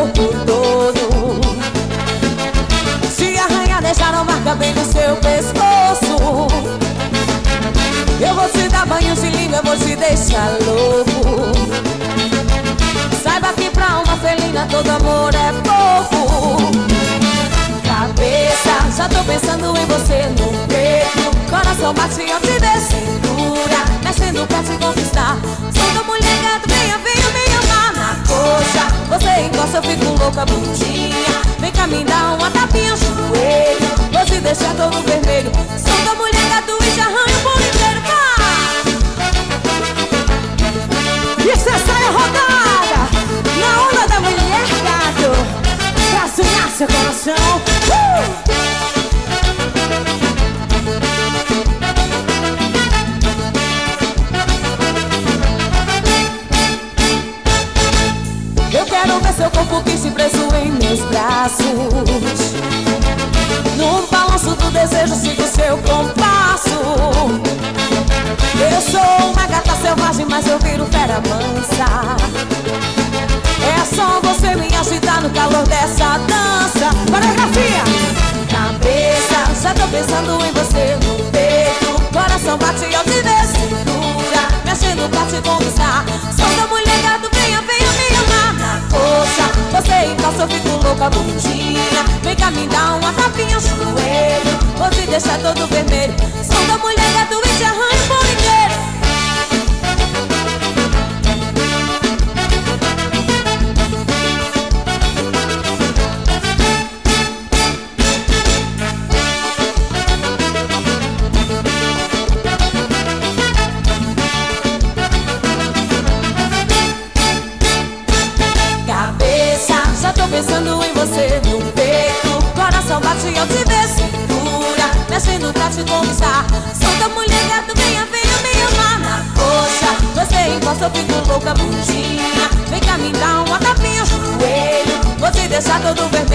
corpo todo. Se arranhar, deixaram marca bem no seu pescoço. Eu vou te dar banho de língua, eu vou te deixar louco. Saiba que pra uma felina todo amor é pouco. Cabeça, já tô pensando em você no peito. Coração bate antes de cintura, mexendo pra te conquistar. Louca, bonitinha Vem cá, me dá uma tapinha, joelho Vou te deixar todo vermelho seu corpo que se preso em meus braços. No balanço do desejo sigo seu compasso. Eu sou uma gata selvagem, joelho Vou te deixar todo vermelho. Solta mulher gato e te arranho por inteiro Cabeça, já tô pensando em você bate eu te dê cintura Mexendo pra te conquistar. Solta mulher gato, venha, venha me amar. Na coxa Você encosta, eu fico louca, bonitinha Vem cá, me dá uma tapinha, joelho Vou te deixar todo vermelho